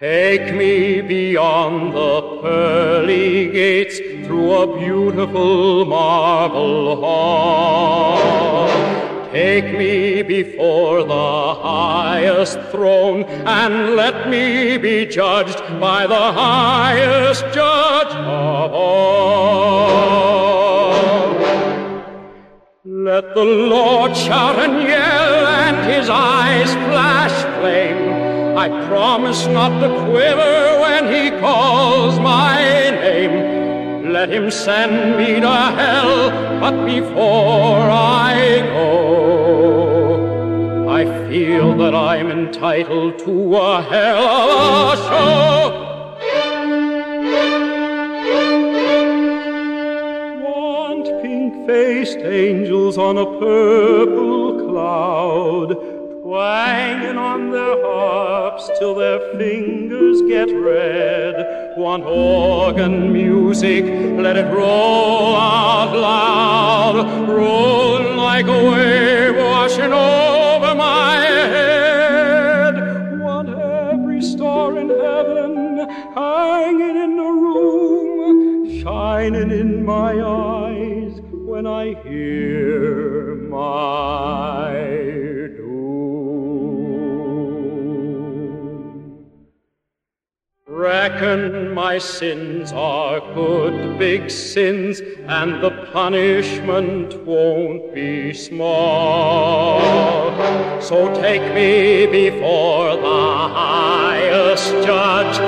Take me beyond the pearly gates through a beautiful marble hall. Take me before the highest throne and let me be judged by the highest judge of all. Let the Lord shout and yell and his eyes flash flame. I promise not to quiver when he calls my name. Let him send me to hell, but before I go, I feel that I'm entitled to a hell of a show. Want pink-faced angels on a purple cloud twanging on their harps till their fingers get red. Want organ music, let it roll out loud, roll like a wave washing over my head. Want every star in heaven hanging in the room, shining in my eyes when I hear my doom. Reckon my sins are good big sins, and the punishment won't be small. So take me before the highest judge,